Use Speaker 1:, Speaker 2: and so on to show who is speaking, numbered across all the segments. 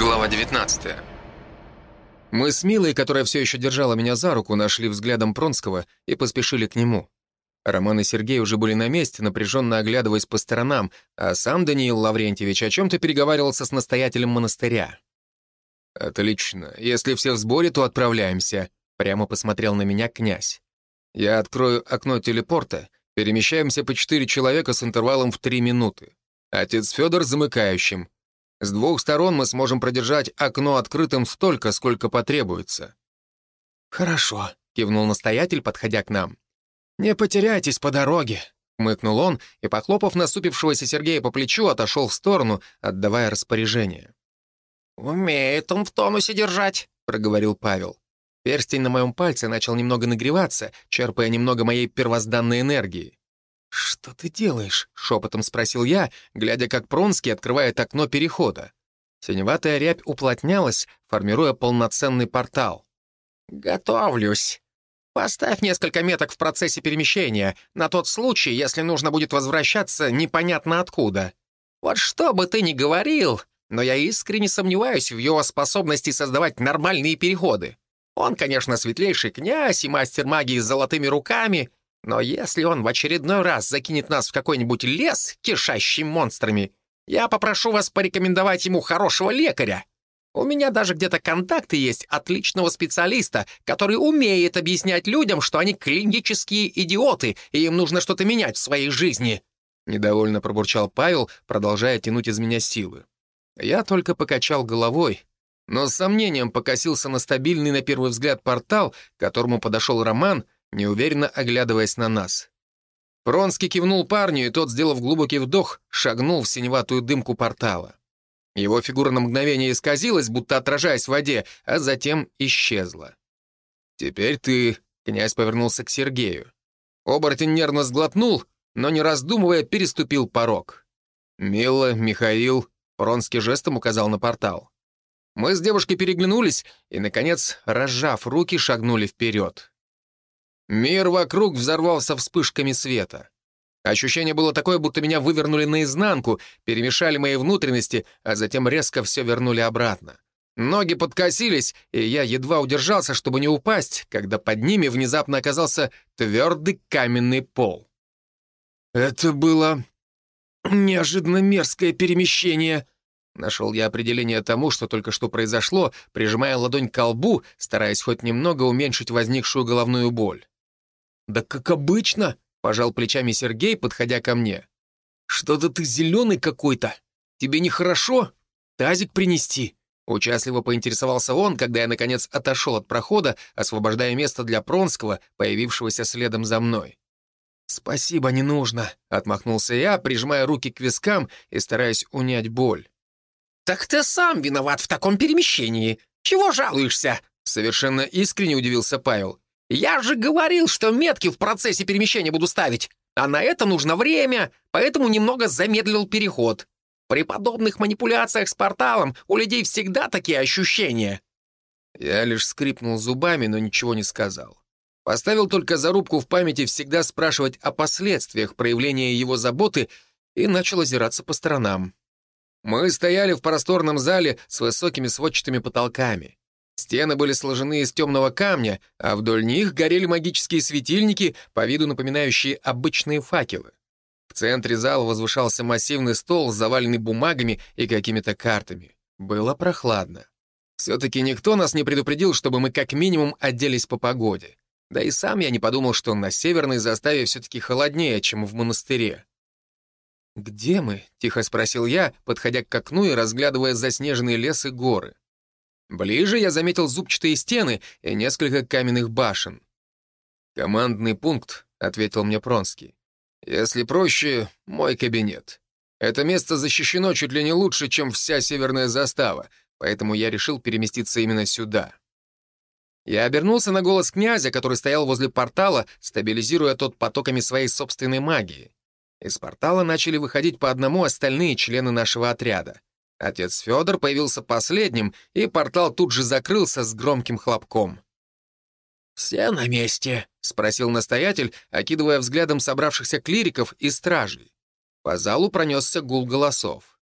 Speaker 1: Глава 19 Мы с Милой, которая все еще держала меня за руку, нашли взглядом Пронского и поспешили к нему. Роман и Сергей уже были на месте, напряженно оглядываясь по сторонам, а сам Даниил Лаврентьевич о чем-то переговаривался с настоятелем монастыря. «Отлично. Если все в сборе, то отправляемся», — прямо посмотрел на меня князь. «Я открою окно телепорта, перемещаемся по четыре человека с интервалом в три минуты. Отец Федор замыкающим. С двух сторон мы сможем продержать окно открытым столько, сколько потребуется».
Speaker 2: «Хорошо», — кивнул настоятель, подходя к нам. «Не потеряйтесь по дороге», — мыкнул он и, похлопав насупившегося Сергея по плечу, отошел в сторону, отдавая распоряжение.
Speaker 3: «Умеет он в тонусе держать», — проговорил Павел.
Speaker 1: Перстень на моем пальце начал немного нагреваться, черпая немного моей первозданной энергии.
Speaker 2: «Что ты делаешь?»
Speaker 1: — шепотом спросил я, глядя, как Пронский открывает окно перехода. Синеватая рябь уплотнялась, формируя полноценный портал.
Speaker 3: «Готовлюсь. Поставь несколько меток в процессе перемещения, на тот случай, если нужно будет возвращаться непонятно откуда. Вот что бы ты ни говорил, но я искренне сомневаюсь в его способности создавать нормальные переходы. Он, конечно, светлейший князь и мастер магии с золотыми руками, но если он в очередной раз закинет нас в какой-нибудь лес, кишащий монстрами, я попрошу вас порекомендовать ему хорошего лекаря. У меня даже где-то контакты есть отличного специалиста, который умеет объяснять людям, что они клинические идиоты, и им нужно что-то менять в своей жизни».
Speaker 1: Недовольно пробурчал Павел, продолжая тянуть из меня силы. Я только покачал головой, но с сомнением покосился на стабильный на первый взгляд портал, к которому подошел Роман, неуверенно оглядываясь на нас. Пронский кивнул парню, и тот, сделав глубокий вдох, шагнул в синеватую дымку портала. Его фигура на мгновение исказилась, будто отражаясь в воде, а затем исчезла. «Теперь ты...» — князь повернулся к Сергею. Оборотень нервно сглотнул, но, не раздумывая, переступил порог. «Мила, Михаил...» — Пронский жестом указал на портал. Мы с девушкой переглянулись и, наконец, разжав руки, шагнули вперед. Мир вокруг взорвался вспышками света. Ощущение было такое, будто меня вывернули наизнанку, перемешали мои внутренности, а затем резко все вернули обратно. Ноги подкосились, и я едва удержался, чтобы не упасть, когда под ними внезапно оказался твердый каменный пол.
Speaker 2: «Это было неожиданно мерзкое перемещение»,
Speaker 1: Нашел я определение тому, что только что произошло, прижимая ладонь к колбу, стараясь хоть немного уменьшить возникшую головную боль.
Speaker 2: «Да как обычно», — пожал плечами Сергей, подходя ко мне. «Что-то ты зеленый какой-то. Тебе нехорошо? Тазик принести?»
Speaker 1: Участливо поинтересовался он, когда я, наконец, отошел от прохода, освобождая место для Пронского, появившегося следом за мной.
Speaker 2: «Спасибо, не нужно», — отмахнулся я, прижимая руки к вискам и стараясь унять боль.
Speaker 3: «Так ты сам виноват в таком перемещении. Чего жалуешься?»
Speaker 1: Совершенно искренне удивился Павел.
Speaker 3: «Я же говорил, что метки в процессе перемещения буду ставить, а на это нужно время, поэтому немного замедлил переход. При подобных манипуляциях с порталом у людей всегда такие ощущения».
Speaker 1: Я лишь скрипнул зубами, но ничего не сказал. Поставил только зарубку в памяти всегда спрашивать о последствиях проявления его заботы и начал озираться по сторонам. Мы стояли в просторном зале с высокими сводчатыми потолками. Стены были сложены из темного камня, а вдоль них горели магические светильники, по виду напоминающие обычные факелы. В центре зала возвышался массивный стол, заваленный бумагами и какими-то картами. Было прохладно. Все-таки никто нас не предупредил, чтобы мы как минимум оделись по погоде. Да и сам я не подумал, что на северной заставе все-таки холоднее, чем в монастыре.
Speaker 2: «Где мы?» — тихо спросил я, подходя к окну и разглядывая заснеженные лес и горы.
Speaker 1: Ближе я заметил зубчатые стены и несколько каменных башен. «Командный пункт», — ответил мне Пронский. «Если проще, мой кабинет. Это место защищено чуть ли не лучше, чем вся северная застава, поэтому я решил переместиться именно сюда». Я обернулся на голос князя, который стоял возле портала, стабилизируя тот потоками своей собственной магии. Из портала начали выходить по одному остальные члены нашего отряда. Отец Федор появился последним, и портал тут же закрылся с громким хлопком.
Speaker 3: «Все на месте?»
Speaker 1: — спросил настоятель, окидывая взглядом собравшихся клириков и стражей. По залу пронесся гул голосов.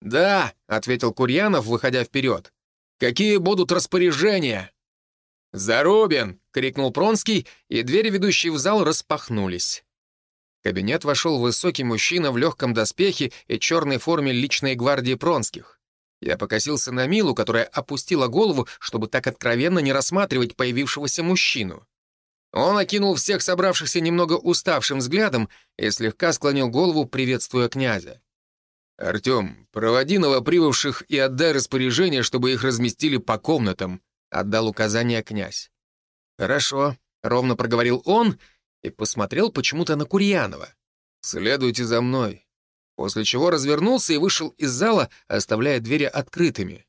Speaker 1: «Да», — ответил Курьянов, выходя вперед. «Какие будут распоряжения?» «Зарубин!» — крикнул Пронский, и двери, ведущие в зал, распахнулись. Кабинет вошел высокий мужчина в легком доспехе и черной форме личной гвардии Пронских. Я покосился на Милу, которая опустила голову, чтобы так откровенно не рассматривать появившегося мужчину. Он окинул всех собравшихся немного уставшим взглядом и слегка склонил голову, приветствуя князя. «Артем, проводи новоприбывших и отдай распоряжение, чтобы их разместили по комнатам», — отдал указание князь. «Хорошо», — ровно проговорил он и посмотрел почему-то на Курьянова. «Следуйте за мной после чего развернулся и вышел из зала, оставляя двери открытыми.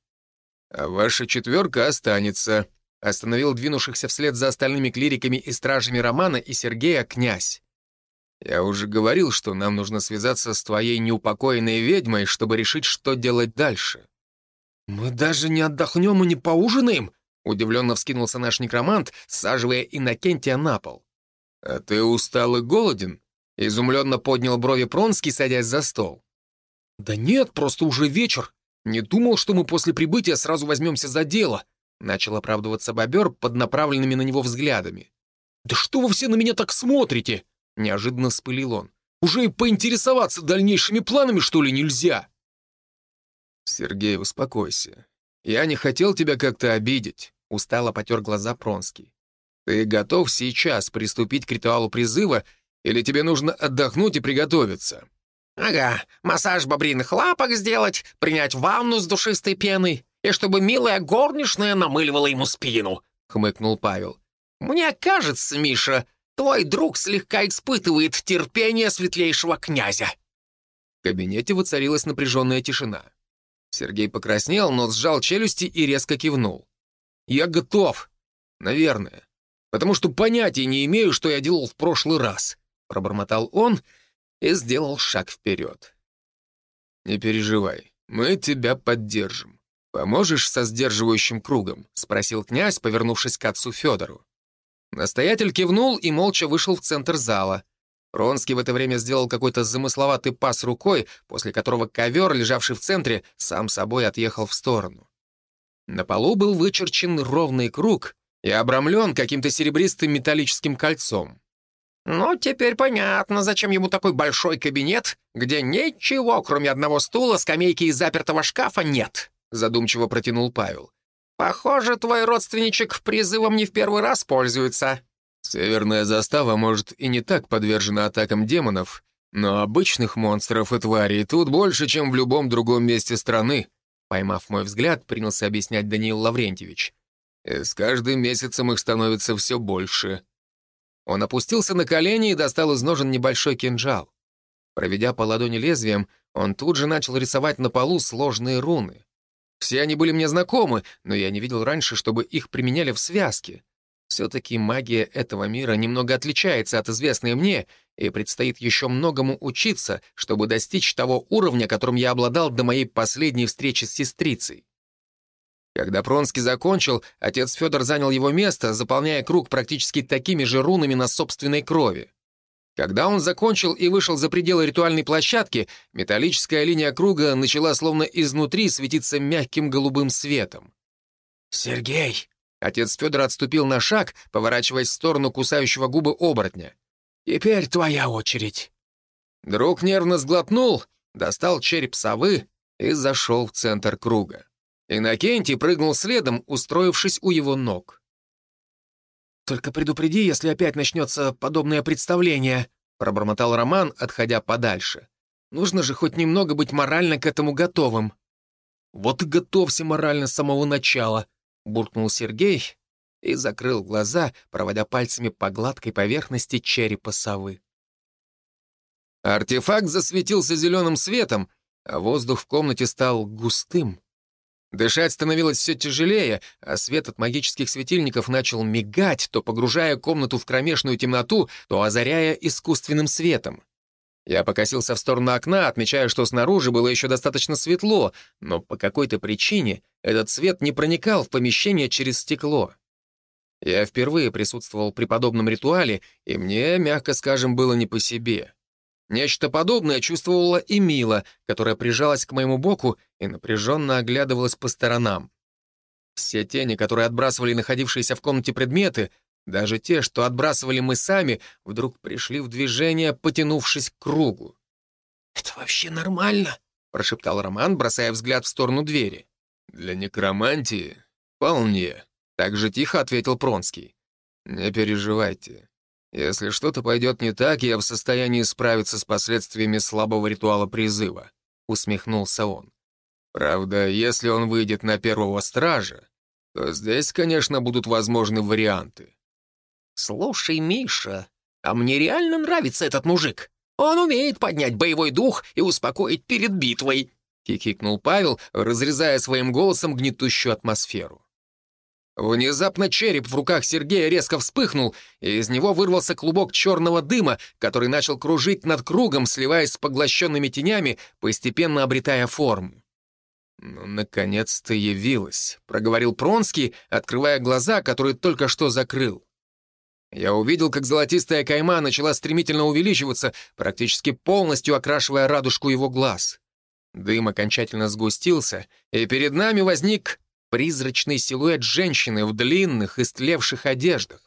Speaker 1: «А ваша четверка останется», — остановил двинувшихся вслед за остальными клириками и стражами Романа и Сергея князь. «Я уже говорил, что нам нужно связаться с твоей неупокоенной ведьмой, чтобы решить, что делать дальше». «Мы даже не отдохнем и не поужинаем?» — удивленно вскинулся наш некромант, саживая Иннокентия на пол. «А ты устал и голоден?» Изумленно поднял брови Пронский, садясь за стол. «Да нет, просто уже вечер. Не думал, что мы после прибытия сразу возьмемся за дело», начал оправдываться бобер под направленными на него взглядами. «Да что вы все на меня так смотрите?» неожиданно вспылил он. «Уже и поинтересоваться дальнейшими планами, что ли, нельзя?» «Сергей, успокойся. Я не хотел тебя как-то обидеть», устало потер глаза Пронский. «Ты готов сейчас приступить к ритуалу призыва или тебе нужно отдохнуть и приготовиться?»
Speaker 3: «Ага, массаж бобриных лапок сделать, принять ванну с душистой пеной, и чтобы милая горничная намыливала ему спину», — хмыкнул Павел. «Мне кажется, Миша, твой друг слегка испытывает терпение светлейшего князя».
Speaker 1: В кабинете воцарилась напряженная тишина. Сергей покраснел, но сжал челюсти и резко кивнул. «Я готов. Наверное. Потому что понятия не имею, что я делал в прошлый раз пробормотал он и сделал шаг вперед. «Не переживай, мы тебя поддержим. Поможешь со сдерживающим кругом?» — спросил князь, повернувшись к отцу Федору. Настоятель кивнул и молча вышел в центр зала. Ронский в это время сделал какой-то замысловатый пас рукой, после которого ковер, лежавший в центре, сам собой отъехал в сторону. На полу был вычерчен ровный круг и обрамлен каким-то серебристым металлическим кольцом.
Speaker 3: «Ну, теперь понятно, зачем ему такой большой кабинет, где ничего, кроме одного стула, скамейки и запертого шкафа, нет», — задумчиво протянул Павел. «Похоже, твой родственничек призывом не в первый раз пользуется».
Speaker 1: «Северная застава, может, и не так подвержена атакам демонов, но обычных монстров и тварей тут больше, чем в любом другом месте страны», поймав мой взгляд, принялся объяснять Даниил Лаврентьевич. «И с каждым месяцем их становится все больше». Он опустился на колени и достал из ножен небольшой кинжал. Проведя по ладони лезвием, он тут же начал рисовать на полу сложные руны. Все они были мне знакомы, но я не видел раньше, чтобы их применяли в связке. Все-таки магия этого мира немного отличается от известной мне, и предстоит еще многому учиться, чтобы достичь того уровня, которым я обладал до моей последней встречи с сестрицей. Когда Пронский закончил, отец Федор занял его место, заполняя круг практически такими же рунами на собственной крови. Когда он закончил и вышел за пределы ритуальной площадки, металлическая линия круга начала словно изнутри светиться мягким голубым светом. «Сергей!» — отец Федор отступил на шаг, поворачиваясь в сторону кусающего губы оборотня. «Теперь твоя очередь». Друг нервно сглотнул, достал череп совы и зашел в центр круга. Иннокентий прыгнул следом, устроившись у его ног. «Только предупреди, если опять начнется подобное представление», пробормотал Роман, отходя подальше. «Нужно же хоть немного быть морально к этому готовым». «Вот и готовься морально с самого начала», — буркнул Сергей и закрыл глаза, проводя пальцами по гладкой поверхности черепа совы. Артефакт засветился зеленым светом, а воздух в комнате стал густым. Дышать становилось все тяжелее, а свет от магических светильников начал мигать, то погружая комнату в кромешную темноту, то озаряя искусственным светом. Я покосился в сторону окна, отмечая, что снаружи было еще достаточно светло, но по какой-то причине этот свет не проникал в помещение через стекло. Я впервые присутствовал при подобном ритуале, и мне, мягко скажем, было не по себе. Нечто подобное чувствовала и Мила, которая прижалась к моему боку и напряженно оглядывалась по сторонам. Все тени, которые отбрасывали находившиеся в комнате предметы, даже те, что отбрасывали мы сами, вдруг пришли в движение, потянувшись к кругу.
Speaker 3: «Это вообще нормально?» — прошептал Роман, бросая взгляд в сторону двери.
Speaker 1: «Для некромантии? Вполне», — так же тихо ответил Пронский. «Не переживайте. Если что-то пойдет не так, я в состоянии справиться с последствиями слабого ритуала призыва», — усмехнулся он. «Правда, если он выйдет на первого стража, то здесь, конечно, будут возможны варианты».
Speaker 3: «Слушай, Миша, а мне реально нравится этот мужик. Он умеет поднять боевой дух и успокоить перед битвой», — хихикнул Павел, разрезая своим голосом гнетущую атмосферу.
Speaker 1: Внезапно череп в руках Сергея резко вспыхнул, и из него вырвался клубок черного дыма, который начал кружить над кругом, сливаясь с поглощенными тенями, постепенно обретая форму. «Ну, наконец-то явилась», — проговорил Пронский, открывая глаза, которые только что закрыл. Я увидел, как золотистая кайма начала стремительно увеличиваться, практически полностью окрашивая радужку его глаз. Дым окончательно сгустился, и перед нами возник призрачный силуэт женщины в длинных, истлевших одеждах.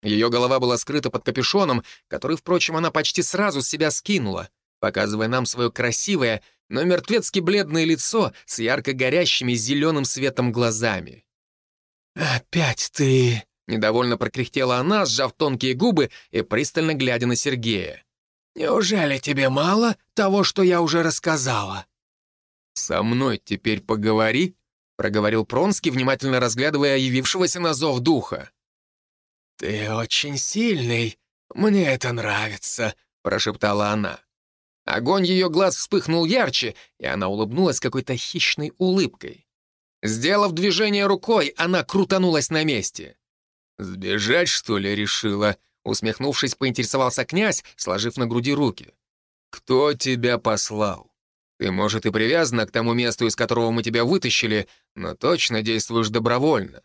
Speaker 1: Ее голова была скрыта под капюшоном, который, впрочем, она почти сразу с себя скинула, показывая нам свое красивое, но мертвецки бледное лицо с ярко горящими зеленым светом глазами.
Speaker 3: «Опять ты...»
Speaker 1: — недовольно прокряхтела она, сжав тонкие губы и пристально глядя на Сергея.
Speaker 3: «Неужели тебе мало того, что я уже рассказала?»
Speaker 1: «Со мной теперь поговори», — проговорил Пронский, внимательно разглядывая явившегося на зов духа.
Speaker 3: «Ты очень сильный. Мне это нравится», — прошептала она.
Speaker 1: Огонь ее глаз вспыхнул ярче, и она улыбнулась какой-то хищной улыбкой. Сделав движение рукой, она крутанулась на месте. «Сбежать, что ли, решила?» Усмехнувшись, поинтересовался князь, сложив на груди руки. «Кто тебя послал?» Ты, может, и привязана к тому месту, из которого мы тебя вытащили, но точно действуешь добровольно.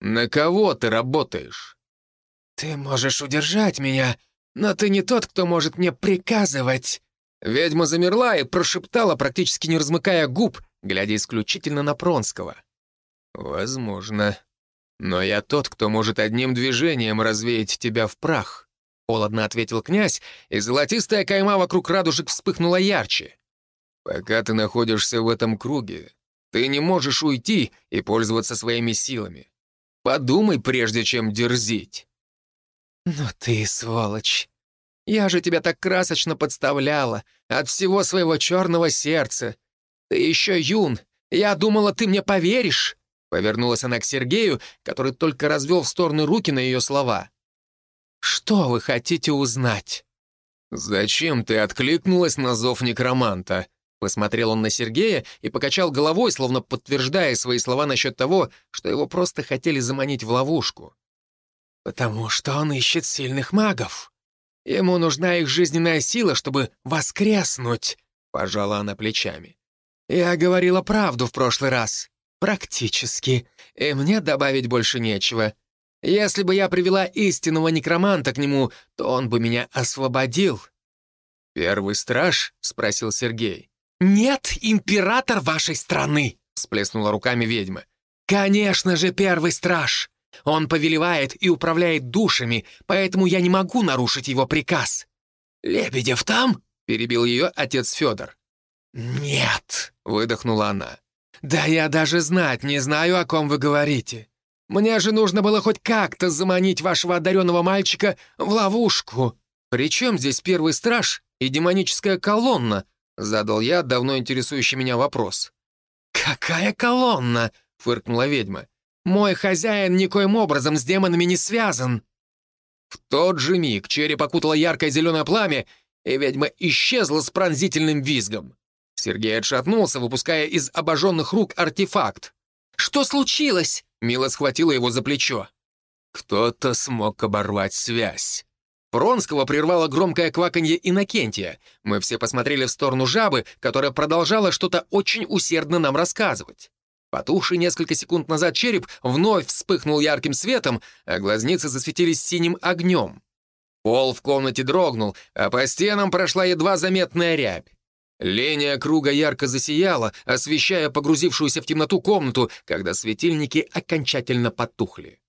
Speaker 1: На кого ты работаешь?»
Speaker 3: «Ты можешь удержать меня, но ты не тот, кто может мне приказывать».
Speaker 1: Ведьма замерла и прошептала, практически не размыкая губ, глядя исключительно на Пронского. «Возможно. Но я тот, кто может одним движением развеять тебя в прах», — холодно ответил князь, и золотистая кайма вокруг радужек вспыхнула ярче. Пока ты находишься в этом круге, ты не можешь уйти и пользоваться своими силами. Подумай, прежде чем дерзить.
Speaker 3: «Ну ты сволочь! Я же тебя так красочно подставляла, от всего своего черного сердца. Ты еще юн, я думала, ты мне поверишь!» Повернулась она к Сергею, который только развел в сторону руки на ее слова. «Что вы хотите узнать?»
Speaker 1: «Зачем ты откликнулась на зов некроманта?» Посмотрел он на Сергея и покачал головой, словно подтверждая свои слова насчет того, что его просто хотели заманить в ловушку.
Speaker 3: «Потому что он ищет сильных магов. Ему нужна их жизненная сила, чтобы воскреснуть», — пожала она плечами. «Я говорила правду в прошлый раз. Практически. И мне добавить больше нечего. Если бы я привела истинного некроманта к нему, то он бы меня освободил».
Speaker 1: «Первый страж?» — спросил Сергей.
Speaker 3: «Нет, император вашей страны!» — всплеснула руками ведьма. «Конечно же, первый страж! Он повелевает и управляет душами, поэтому я не могу нарушить его приказ». «Лебедев там?» — перебил ее отец Федор. «Нет», — выдохнула она. «Да я даже знать не знаю, о ком вы говорите. Мне же нужно было хоть как-то заманить вашего одаренного мальчика в ловушку».
Speaker 1: «Причем здесь первый страж и демоническая колонна?» Задал я давно интересующий меня вопрос.
Speaker 3: «Какая колонна?» — фыркнула ведьма. «Мой хозяин никоим образом с демонами не связан».
Speaker 1: В тот же миг череп окутало яркое зеленое пламя, и ведьма исчезла с пронзительным визгом. Сергей отшатнулся, выпуская из обожженных рук артефакт.
Speaker 3: «Что случилось?»
Speaker 1: — Мила схватила его за плечо. Кто-то смог оборвать связь. Пронского прервало громкое кваканье Иннокентия. Мы все посмотрели в сторону жабы, которая продолжала что-то очень усердно нам рассказывать. Потухший несколько секунд назад череп вновь вспыхнул ярким светом, а глазницы засветились синим огнем. Пол в комнате дрогнул, а по стенам прошла едва заметная рябь. Линия круга ярко засияла, освещая погрузившуюся в темноту комнату, когда светильники окончательно потухли.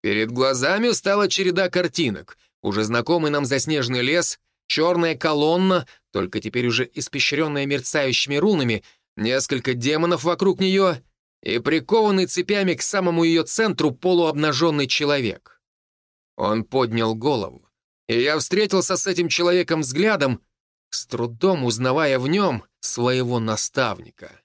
Speaker 1: Перед глазами стала череда картинок. Уже знакомый нам заснеженный лес, черная колонна, только теперь уже испещренная мерцающими рунами, несколько демонов вокруг нее и прикованный цепями к самому ее центру полуобнаженный человек. Он поднял голову, и я встретился с этим человеком взглядом, с трудом узнавая в нем своего наставника.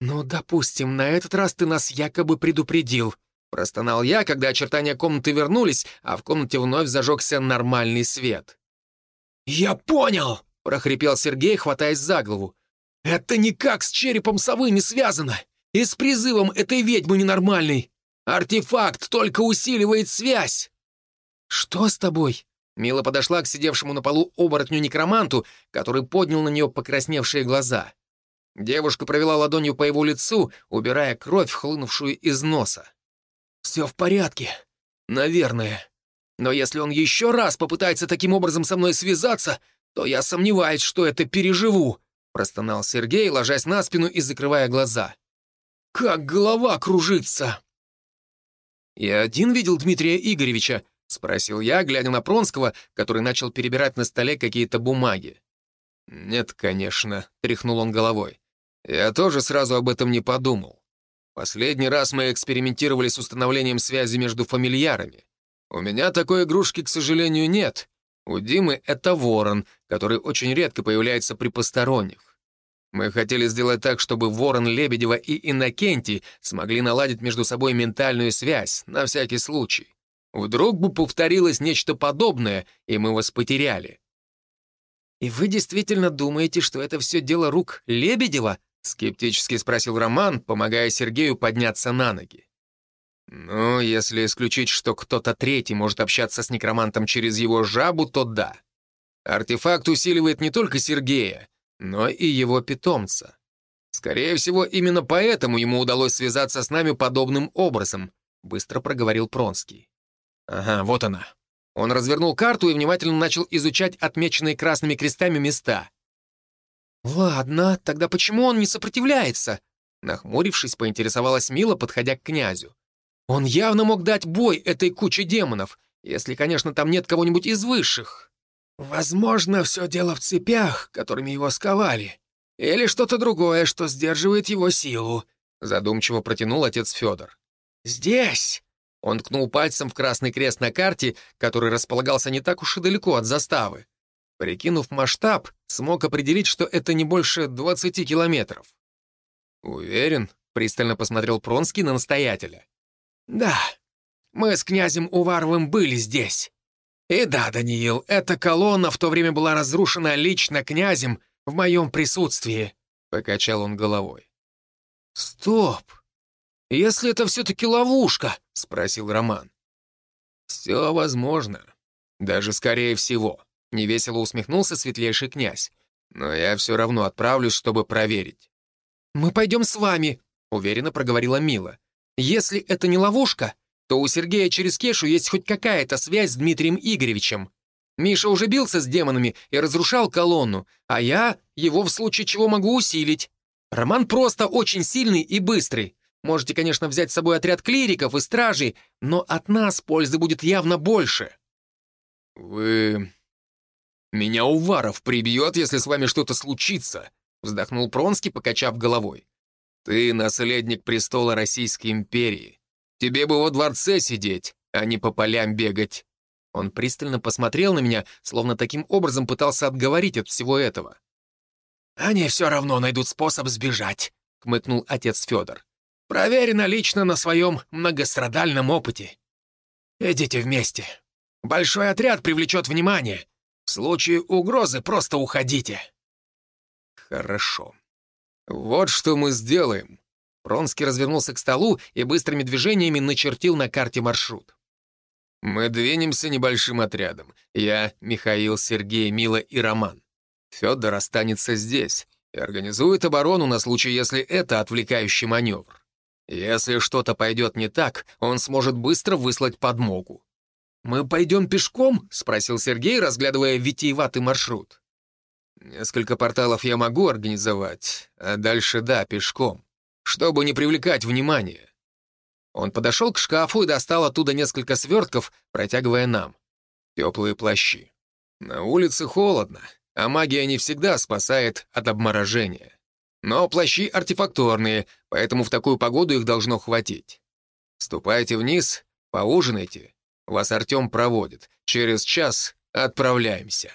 Speaker 1: «Ну, допустим, на этот раз ты нас якобы предупредил», простонал я, когда очертания комнаты вернулись, а в комнате вновь зажегся нормальный свет.
Speaker 2: «Я понял!» — прохрипел Сергей, хватаясь за голову. «Это никак с черепом совы не связано, и с призывом этой ведьмы ненормальной. Артефакт только усиливает связь!» «Что с тобой?» Мила подошла к сидевшему на полу оборотню-некроманту, который поднял на нее покрасневшие глаза. Девушка провела ладонью по его лицу, убирая кровь, хлынувшую из носа. «Все в порядке. Наверное. Но если он еще раз попытается таким образом со мной связаться, то я сомневаюсь, что это переживу», — простонал Сергей, ложась на спину и закрывая глаза. «Как голова кружится!» «Я один видел Дмитрия Игоревича», — спросил я, глядя на Пронского, который начал перебирать на столе какие-то бумаги. «Нет, конечно», — тряхнул он головой. «Я тоже сразу об этом не подумал. Последний раз мы экспериментировали с установлением связи между фамильярами. У меня такой игрушки, к сожалению, нет. У Димы это ворон, который очень редко появляется при посторонних. Мы хотели сделать так, чтобы Ворон Лебедева и Иннокентий смогли наладить между собой ментальную связь, на всякий случай. Вдруг бы повторилось нечто подобное, и мы вас потеряли. «И вы действительно думаете, что это все дело рук Лебедева?» — скептически спросил Роман, помогая Сергею подняться на ноги. «Ну, если исключить, что кто-то третий может общаться с некромантом через его жабу, то да. Артефакт усиливает не только Сергея, но и его питомца. Скорее всего, именно поэтому ему удалось связаться с нами подобным образом», — быстро проговорил Пронский. Ага, вот она. Он развернул карту и внимательно начал изучать отмеченные красными крестами места. «Ладно, тогда почему он не сопротивляется?» Нахмурившись, поинтересовалась Мила, подходя к князю. «Он явно мог дать бой этой куче демонов, если, конечно, там нет кого-нибудь из высших». «Возможно, все дело в цепях, которыми его сковали, или что-то другое, что сдерживает его силу», задумчиво протянул отец Федор. «Здесь он ткнул пальцем в красный крест на карте, который располагался не так уж и далеко от заставы. Прикинув масштаб, смог определить, что это не больше 20 километров. «Уверен?» — пристально посмотрел Пронский на настоятеля. «Да, мы с князем Уваровым были здесь. И да, Даниил, эта колонна в то время была разрушена лично князем в моем присутствии», — покачал он головой. «Стоп! «Если это все-таки ловушка?» — спросил Роман. «Все возможно. Даже скорее всего», — невесело усмехнулся светлейший князь. «Но я все равно отправлюсь, чтобы проверить». «Мы пойдем с вами», — уверенно проговорила Мила. «Если это не ловушка, то у Сергея через Кешу есть хоть какая-то связь с Дмитрием Игоревичем. Миша уже бился с демонами и разрушал колонну, а я его в случае чего могу усилить. Роман просто очень сильный и быстрый. Можете, конечно, взять с собой отряд клириков и стражей, но от нас пользы будет явно больше». «Вы... меня Уваров прибьет, если с вами что-то случится», вздохнул Пронский, покачав головой. «Ты наследник престола Российской империи. Тебе бы во дворце сидеть, а не по полям бегать». Он пристально посмотрел на меня, словно таким образом пытался отговорить от всего этого. «Они все равно найдут способ сбежать», — хмыкнул отец Федор. Проверено лично на своем многострадальном опыте. Идите вместе. Большой отряд привлечет внимание. В случае угрозы просто уходите». «Хорошо. Вот что мы сделаем». Пронский развернулся к столу и быстрыми движениями начертил на карте маршрут. «Мы двинемся небольшим отрядом. Я, Михаил, Сергей, Мила и Роман. Федор останется здесь и организует оборону на случай, если это отвлекающий маневр. Если что-то пойдет не так, он сможет быстро выслать подмогу.
Speaker 1: «Мы пойдем пешком?» — спросил Сергей, разглядывая витиеватый маршрут. «Несколько порталов я могу организовать, а дальше да, пешком, чтобы не привлекать внимания». Он подошел к шкафу и достал оттуда несколько свертков, протягивая нам. Теплые плащи. На улице холодно, а магия не всегда спасает от обморожения. Но плащи артефакторные, поэтому в такую погоду их должно хватить. Ступайте вниз, поужинайте. Вас Артем проводит. Через час отправляемся.